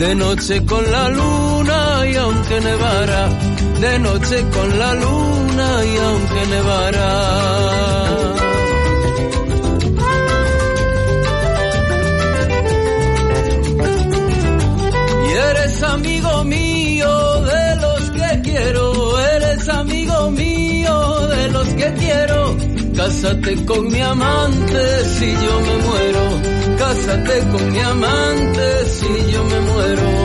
de noche con la luna y aunque nevara, de noche con la luna y aunque nevara. Y eres amigo mío de los que quiero, eres amigo mío de los que quiero. Cásate con mi amante si yo me muero, cásate con mi amante si yo me muero.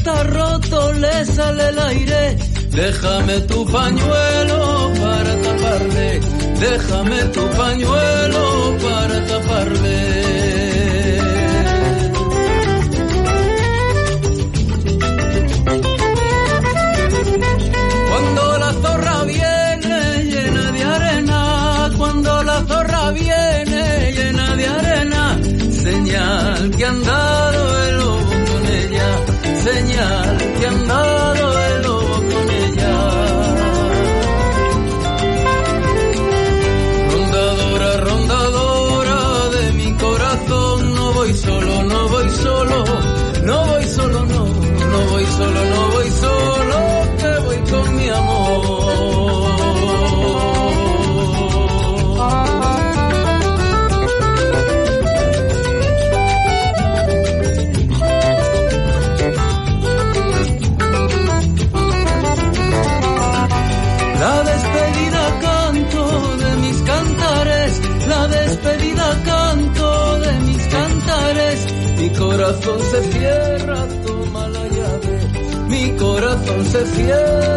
Está roto, le sale el aire. Déjame tu pañuelo para taparle. Déjame tu pañuelo para taparle. Cuando la se siente.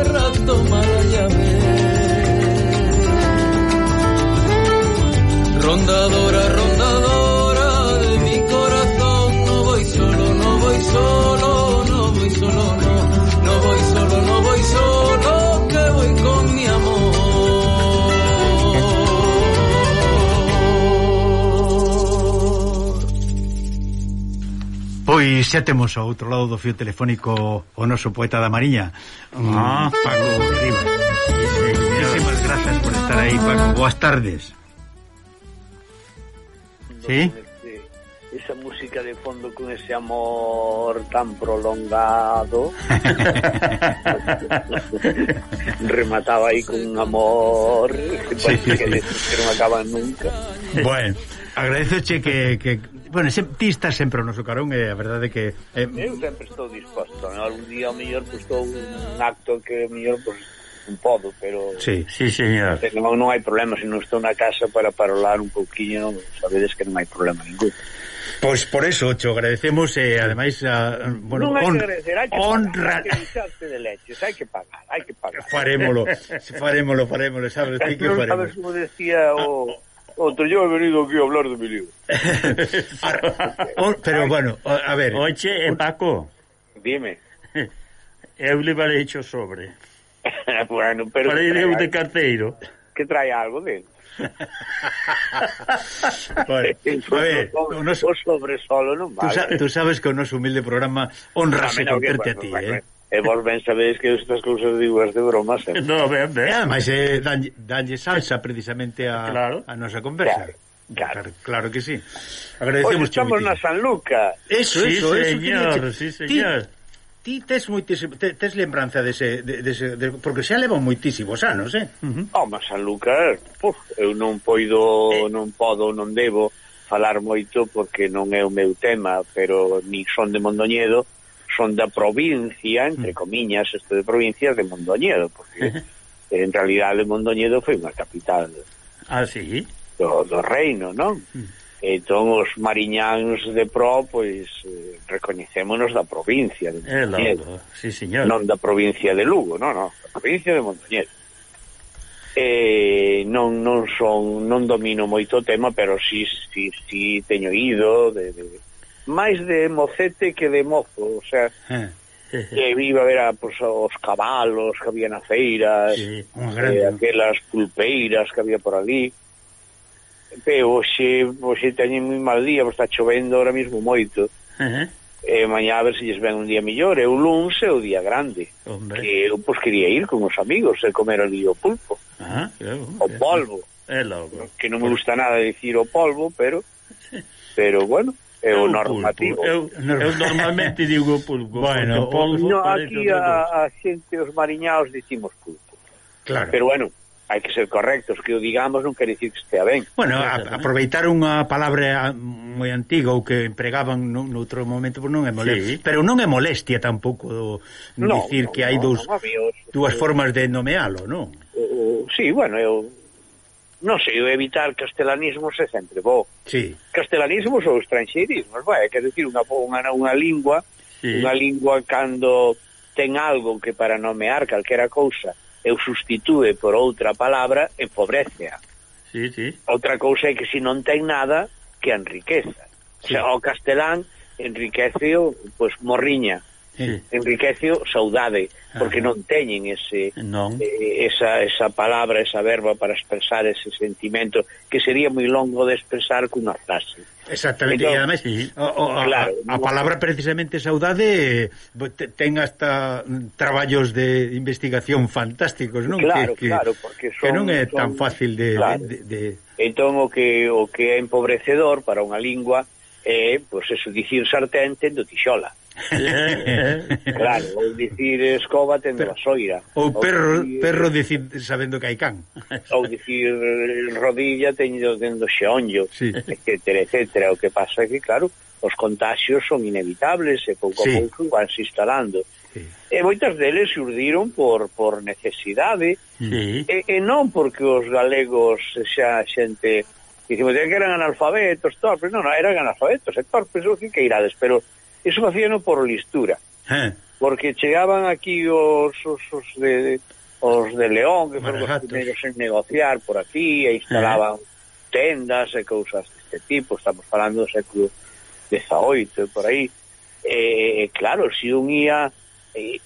Xa temos ao outro lado do fio telefónico o noso poeta da Mariña Ah. mm, Paco Rivas Muchísimas gracias por estar aí Paco, boas tardes. Sí? Esa música de fondo con ese amor tan prolongado. Remataba aí con un amor que parece sí, que, sí. que non acaban nunca. Bueno, agradezoche que, que bueno, se, ti estás sempre ao noso carón e a verdade que... Eh... Eu sempre estou disposto, ¿no? Algún día o mellor pues, estou un acto que o mellor pois, pues, un podo, pero... Sí, sí, señor. Non, non hai problema, se non estou na casa para parolar un pouquiño, sabedes que non hai problema ningún. Pois pues por eso, cho, agradecemos e eh, ademais a, bueno, non hai on, que agradecer, hai que honra... pagar, hai que de leches, hai que pagar, hai que pagar. Farémolo, farémolo, farémolo, sabes, ti que faremos. Sabes como decía o... Ah, Outro, yo he venido aquí a hablar de mi libro. Pero bueno, a ver... Oche, eh, Paco. Dime. Eu le valeixo sobre. bueno, pero... Para ir eu de carteiro. Que trae algo dentro. bueno, a ver, o, nos... o sobre solo non vale. Tú, sa tú sabes que o noso humilde programa honrase con terte a ti, eh? E vos ben sabedes que estas cousas digo as de broma sempre. No, ben, ben. Eh, mas eh, danlle, danlle salsa precisamente a, claro. a nosa conversa. Claro. Claro. claro, que sí. Agradecemos Hoy estamos na San Luca. Eso, sí, eso, señor, eso. Sí, señor. Ti, ti tes moitísimo, tes, tes lembranza dese, de, dese de, porque xa leva moitísimos anos, eh? Uh -huh. Oh, San Luca, puf, eu non poido, eh. non podo, non debo falar moito porque non é o meu tema, pero ni son de Mondoñedo son da provincia, entre mm. comiñas, isto de provincias de Mondoñedo, porque en realidad de Mondoñedo foi unha capital ah, sí? do, do reino, non? Mm. Entón, os mariñáns de pro, pois, eh, recoñecémonos da provincia de Mondoñedo. Sí, señor. Non da provincia de Lugo, non, non, da provincia de Mondoñedo. Eh, non, non son non domino moito o tema, pero si, si, si teño ido de, de, máis de mocete que de mozo, o sea, que iba a ver a, pues, os cabalos que había na feira, sí, eh, aquelas pulpeiras que había por ali. Pero hoxe, hoxe teñen moi mal día, está chovendo ahora mismo moito. Uh -huh. E mañá a ver se lles ven un día millor, e o luns é o día grande. Hombre. Que eu pois, quería ir con os amigos e comer ali o pulpo. Ah, claro, o polvo. É logo. Que non me gusta nada dicir o polvo, pero pero bueno, é o normativo. Eu, eu normalmente digo pulpo. Bueno, pulpo no, aquí a, a xente, os mariñaos, dicimos pulpo. Claro. Pero bueno, hai que ser correctos, que o digamos non quer dicir que estea ben. Bueno, a, aproveitar unha palabra ah, moi antiga ou que empregaban nun, noutro momento, pois non é molestia, sí. pero non é molestia tampouco do, no, dicir no, que hai no, dous no, dúas eh. formas de nomealo, non? Uh, sí, bueno, eu non sei, evitar castellanismos é sempre bo. Sí. Castellanismos ou estranxeirismos, vai, quer decir, unha, unha, unha lingua, sí. unha lingua cando ten algo que para nomear calquera cousa eu sustitúe por outra palabra, empobrecea. Sí, sí. Outra cousa é que se non ten nada, que enriqueza. Sí. O, sea, o castelán enriqueceo pois pues, morriña, sí. enriquecio saudade porque Ajá. non teñen ese non. Eh, esa, esa palabra esa verba para expresar ese sentimento que sería moi longo de expresar cunha frase Exactamente, entón, e además sí. o, o, claro, a, a palabra precisamente saudade eh, ten hasta traballos de investigación fantásticos, non? Claro, que, claro, porque son, que non é son, tan fácil de, claro. de, de Entón o que o que é empobrecedor para unha lingua é, pois, eso dicir sartén tendo tixola. claro, ou dicir escoba tendo a soira. Ou perro, dicir, perro dicir sabendo que hai can. ou dicir rodilla tendo dentro xeonllo, sí. etcétera, etcétera. O que pasa é que, claro, os contagios son inevitables e pouco sí. a pouco vanse instalando. Sí. E moitas deles surdiron por, por necesidade sí. e, e non porque os galegos xa xente dicimos que eran analfabetos, torpes, non, non, eran analfabetos e torpes, o que irades, pero Eso facíano por listura. Eh. Porque chegaban aquí os, os, os de os de León, que foron os primeiros en negociar por aquí, e eh. instalaban eh. tendas e cousas deste tipo, estamos falando do século XVIII, por aí. E, claro, se un ia,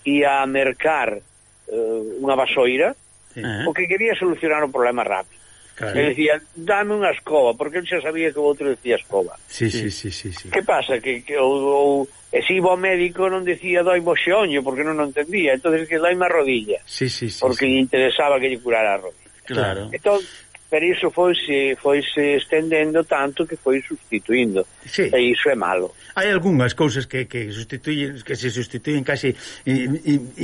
ia a mercar eh, unha vasoira, sí. o que quería solucionar o problema rápido. Claro. E dicía, dame unha escoba, porque non xa sabía que o outro decía escoba. Sí, sí, sí, sí, sí. Que pasa? Que, que ou, ou e se iba ao médico non decía doi moxeoño, porque non o entendía. entonces que doi má rodilla. Sí, sí, sí. Porque sí. interesaba que lle curara a rodilla. Claro. Entón, Pero iso foise, foise estendendo tanto que foi sustituindo. Sí. E iso é malo. Hai algunhas cousas que, que sustituyen que se sustituyen casi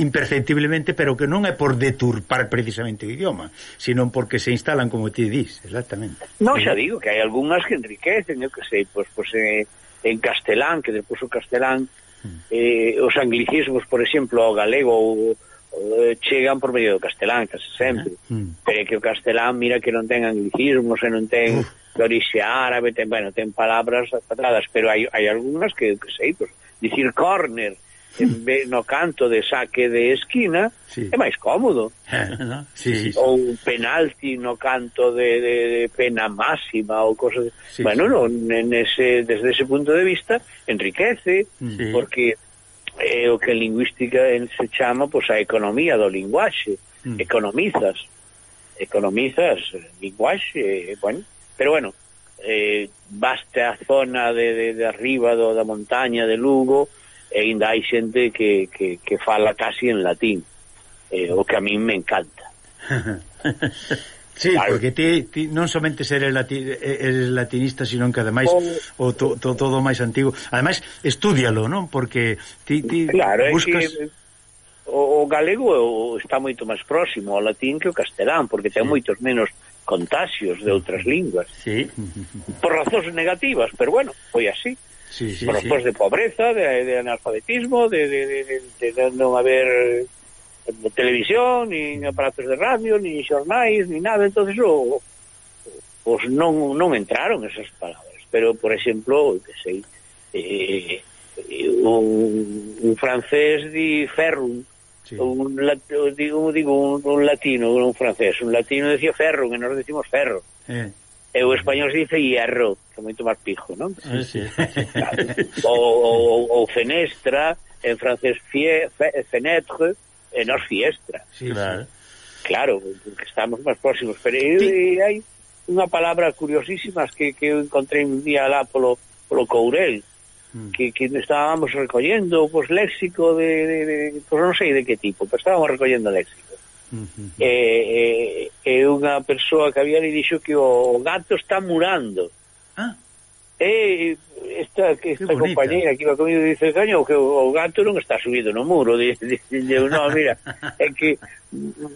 imperceptiblemente, pero que non é por deturpar precisamente o idioma, sino porque se instalan como ti dis, exactamente. Non xa digo que hai algunhas que enriquecen, eu que sei, pois, pois eh, en castelán, que depois o castelán hmm. eh, os anglicismos, por exemplo, ao galego ou eh, chegan por medio do castelán, case sempre. Mm. Pero é que o castelán, mira que non ten anglicismos e non ten Uf. de orixe árabe, ten, bueno, ten palabras atadas, pero hai, hai algunhas que, que sei, pues, dicir corner, mm. no canto de saque de esquina sí. é máis cómodo eh, no? sí, sí, sí. ou un penalti no canto de, de, de pena máxima ou cosas sí, bueno, sí. No, en ese, desde ese punto de vista enriquece mm. sí. porque é o que en lingüística se chama pois, a economía do linguaxe. Mm. economizas. Economizas linguaxe eh, bueno, pero bueno eh, basta a zona de, de, de arriba do, da montaña de Lugo e ainda hai xente que, que, que fala casi en latín. Eh, o que a min me encanta. Sí, claro. porque ti, ti non somente ser el lati, eres latinista, sino que ademais o to, to, todo máis antigo. Ademais, estúdialo, non? Porque ti, ti claro, buscas... Que o, o galego está moito máis próximo ao latín que o castelán, porque ten sí. moitos menos contagios de outras linguas. Sí. Por razóns negativas, pero bueno, foi así. Sí, sí, por razóns sí. de pobreza, de, de analfabetismo, de, de, de, de, de non haber televisión, nin aparatos de radio, nin xornais, nin nada, entonces o, os non, non entraron esas palabras. Pero, por exemplo, que sei, eh, un, un francés di ferrum, sí. un, digo, digo un, un latino, un francés, un latino decía ferro, que nós decimos ferro. Eh. E o español se dice hierro, que é moito máis pijo, non? Ah, sí, sí. O, o, o fenestra, en francés fie, fe, fenêtre, e nos fiestra. Sí, claro. Claro, porque estamos máis próximos, pero sí. Eh, hai unha palabra curiosísima que, que eu encontrei un día lá polo, polo Courel, mm. que, que estábamos recollendo pues, léxico de, de, de pues, non sei de que tipo, pero estábamos recollendo léxico. Uh -huh. E, e, e unha persoa que había le dixo que o gato está murando e esta, que esta compañeira que iba comigo dice, caño, que o, o gato non está subido no muro dice, no, mira é que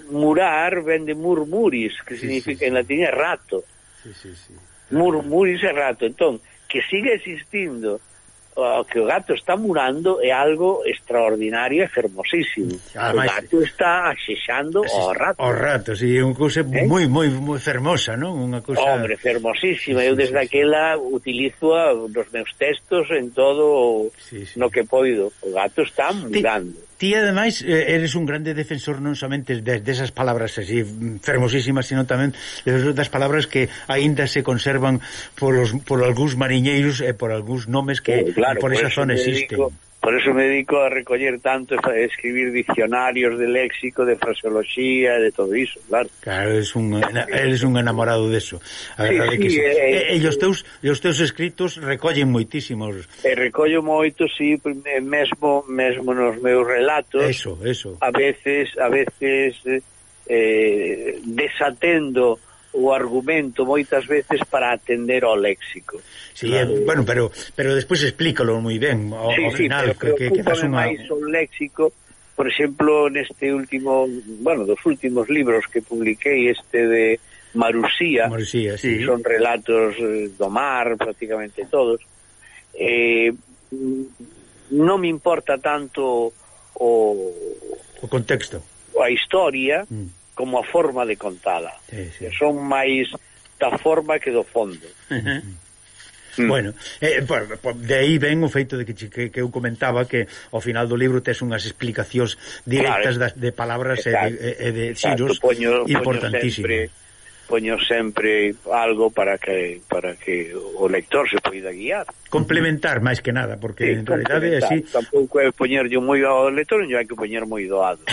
murar ven de murmuris que sí, significa sí, en latín é rato. Sí, sí, sí. murmuris é rato. Entón, que sigue existindo o que o gato está murando é algo extraordinario e fermosísimo. Ademais, o gato está axexando ao rato. O rato, si, sí, é unha cousa eh? moi, moi, moi fermosa, non? Unha cousa... Hombre, fermosísima. Sí, Eu desde sí, aquela sí. utilizo nos meus textos en todo sí, sí. no que poido. O gato está murando. Ti, Ti, ademais, eh, eres un grande defensor non somente de, desas palabras así fermosísimas, sino tamén das palabras que aínda se conservan por, os, por algúns mariñeiros e por algúns nomes que oh, claro, por, esa esa zona existen. Dedico Por eso me dedico a recoller tanto, a escribir diccionarios de léxico, de fraseoloxía, de todo iso, claro. Claro, eres un, eres un enamorado de eso. A verdade sí, que sí. Eh, eh, eh, eh e, e os teus, e os teus escritos recollen moitísimos. E recollo moito, sí, mesmo, mesmo nos meus relatos. Eso, eso. A veces, a veces eh, desatendo o argumento moitas veces para atender ao léxico. Sí, eh, claro. eh, bueno, pero pero despois explícalo moi ben ao, sí, ao final sí, pero que que faz unha máis o léxico, por exemplo, neste último, bueno, dos últimos libros que publiquei este de Marusía, Marusía sí. son relatos eh, do mar, prácticamente todos. Eh, non me importa tanto o o contexto, a historia, mm como a forma de contala. Sí, sí. Que son máis da forma que do fondo. Uh -huh. Mm. Bueno, eh, por, por, de aí ven o feito de que, que, que eu comentaba que ao final do libro tes unhas explicacións directas claro, das, de palabras exacto, e de, e de xiros importantísimas poño sempre algo para que para que o lector se poida guiar. Complementar máis que nada, porque sí, en realidade así tampouco é poñerlle moi ao lector, non hai que poñer moi doado.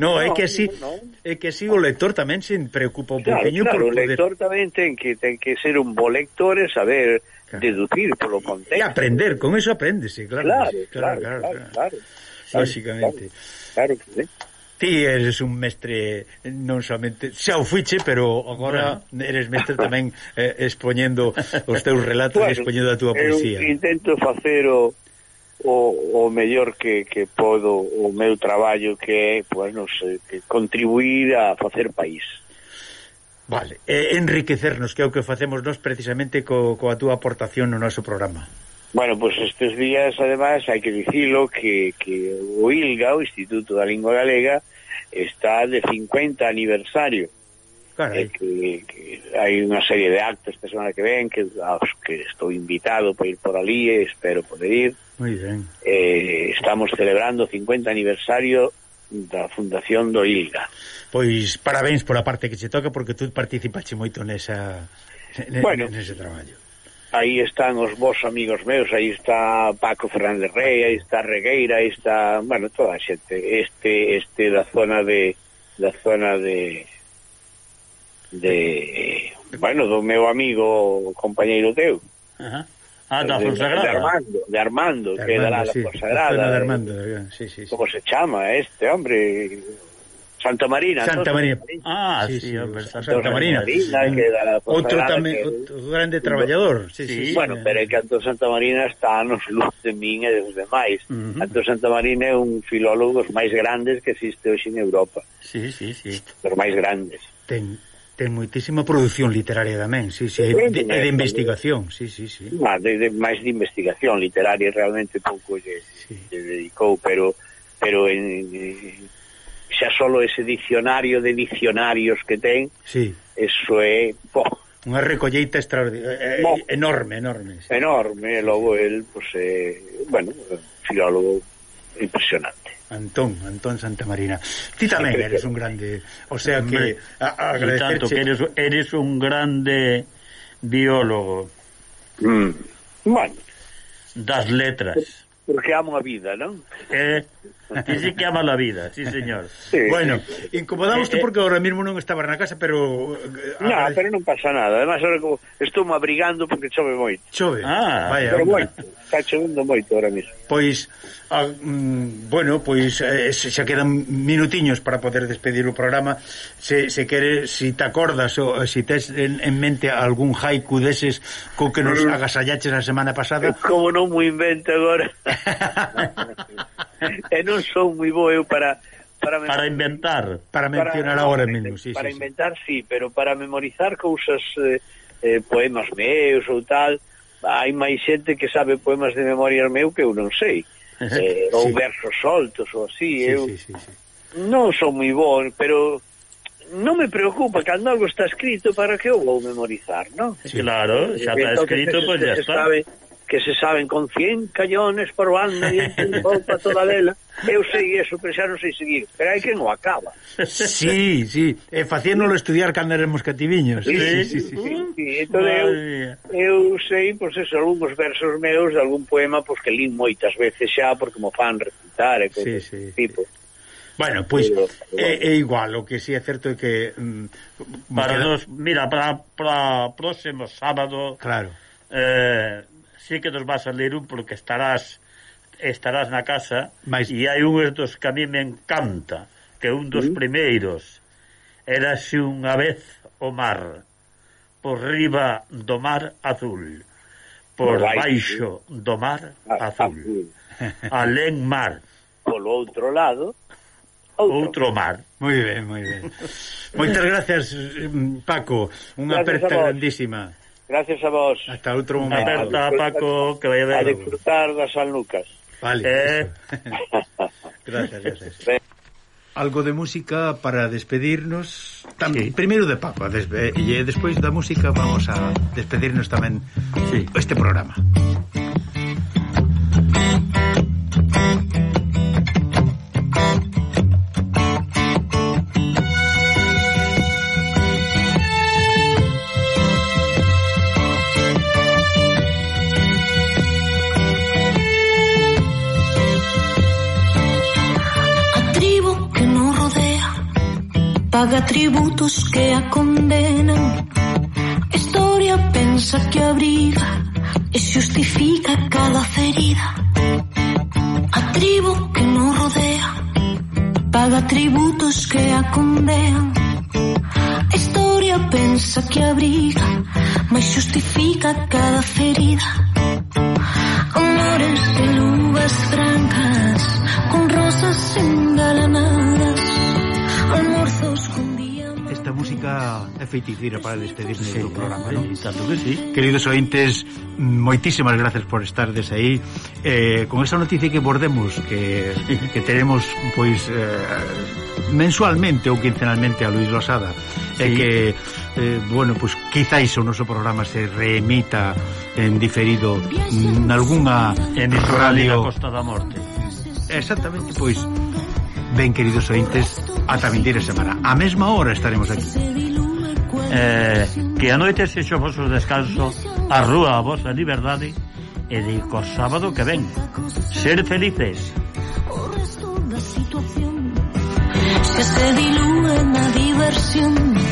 no, no, é que así no. é que así o lector tamén se preocupa un claro, poquinho claro, por poder... o lector tamén ten que ten que ser un bo lector e saber claro. deducir polo contexto. E aprender, con eso apréndese, claro. Claro, sí, claro, claro, claro, claro, claro, claro, claro, claro, claro, claro, ti eres un mestre non somente, xa o fuiche, pero agora eres mestre tamén eh, expoñendo os teus relatos e expoñendo a túa poesía. Eu intento facer o o, o mellor que, que podo o meu traballo que é, bueno, non sei, que contribuir a facer país. Vale, e enriquecernos, que é o que facemos nós precisamente co, coa túa aportación no noso programa. Bueno, pues estes días, además, hai que dicilo que, que o ILGA, o Instituto da Lingua Galega, está de 50 aniversario. Carai. Eh, que, que hai unha serie de actos esta semana que ven que, aos que estou invitado para ir por ali e espero poder ir Muy ben. Eh, estamos celebrando 50 aniversario da fundación do ILGA Pois parabéns por a parte que che toca porque tú participaste moito nesa, nesa bueno, nese traballo aí están os vos amigos meus, aí está Paco Fernández Rey, aí está Regueira, aí está, bueno, toda a xente, este este da zona de da zona de de bueno, do meu amigo compañeiro teu. Ajá. Ah, da Fonsagrada. De Armando, de Armando, de Armando que era sí, da Fonsagrada. De eh. Armando, eh, sí, sí, sí. Como se chama este hombre? Santa Marina. Santa Marina. Ah, ah, sí, sí, hombre, Santa, Santa Marina. Marina que da, pues, outro tamén que, outro grande traballador. Sí, sí, sí, bueno, eh. pero é que Anto Santa Marina está nos luz de min e dos demais. Uh -huh. Anto Santa Marina é un filólogo dos máis grandes que existe hoxe en Europa. Sí, sí, sí. Dos máis grandes. Ten ten moitísima produción literaria tamén, sí, sí, é de, de, investigación, sí, sí, sí. Ah, de, de, máis de investigación literaria realmente pouco lle, sí. lle dedicou, pero pero en, xa solo ese diccionario de diccionarios que ten, sí. eso é... Po, Unha recolleita extraordinaria, eh, eh, bo, enorme, enorme. Sí. Enorme, logo el, pues, eh, bueno, filólogo impresionante. Antón, Antón Santa Marina. Ti tamén eres un grande, o sea que a, a tanto que eres, eres un grande biólogo. Mm. Bueno. Das letras. Porque amo a vida, non? Eh, Que sí que ama la vida, sí señor. Sí, bueno, incomodámoste eh, eh, porque ahora mismo non estaba na casa, pero... Eh, no, a... pero non pasa nada. Además, ahora como estou me abrigando porque chove moito. Chove? Ah, vaya. Pero moito, está chovendo moito ahora mismo. Pois, ah, mm, bueno, pois eh, xa quedan minutiños para poder despedir o programa. Se, se quere, si te acordas ou eh, si tes en, en mente algún haiku deses co que nos mm. agasallaches a semana pasada... Como non mo invento agora. e non non son moi bo eu para para, para inventar, para mencionar para, agora mesmo, sí, Para sí, inventar, sí. sí, pero para memorizar cousas, eh, eh, poemas meus ou tal, hai máis xente que sabe poemas de memoria meu que eu non sei, eh, sí. ou versos soltos ou así, sí, eu sí, sí, sí. non son moi bo, pero non me preocupa cando algo está escrito para que eu vou memorizar, non? Sí, claro, xa eh, está Entonces, escrito, pois pues, ya está. Sabe, que se saben con 100 cañones por banda e un pouco toda lela. Eu sei eso, pero xa non sei seguir. Pero hai que non acaba. Sí, sí. E facéndolo estudiar cando éramos cativiños. Sí, sí, sí. sí, sí. sí. Entón, eu, eu sei, pois, pues, eso, algúns versos meus de algún poema pois, pues, que lín moitas veces xa, porque mo fan recitar e cosas sí, sí, tipo. Sí. Bueno, pois pues, é, é igual, o que si sí é certo é que mm, para queda... nos, mira, para para próximo sábado. Claro. Eh sí que nos vas a ler un porque estarás estarás na casa Mais... e hai un dos que a mí me encanta que un dos mm. primeiros érase unha vez o mar por riba do mar azul por baixo do mar ah, azul alén mar. Polo outro lado outro, outro mar. moi ben, moi ben. Moitas gracias mm, Paco. Unha aperta grandísima. Gracias a vos. Hasta outro momento. Aperta a Paco, que vai a A disfrutar da San Lucas. Vale. Eh... gracias, gracias. Algo de música para despedirnos tamén, sí. Primeiro de Paco despe... E eh, despois da música vamos a despedirnos tamén sí. este programa paga tributos que a condenan. Historia pensa que abriga e justifica cada ferida. A tribu que nos rodea paga tributos que a condenan. Historia pensa que abriga, mas justifica cada ferida. feiticeira para despedirnos sí, do programa, non? Tanto que sí. Queridos ointes, moitísimas gracias por estardes aí. Eh, con esta noticia que bordemos que, que teremos pois eh, mensualmente ou quincenalmente a Luis Losada, sí. e que eh, bueno, pois quizáis o noso programa se reemita en diferido nalgunha en radio Costa da Morte. Exactamente, pois Ben, queridos ointes, ata vindeira semana. A mesma hora estaremos aquí eh, que a noite sexo o vosso descanso a rúa a vosa liberdade e dico sábado que ven. Ser felices. Que se dilúe na diversión.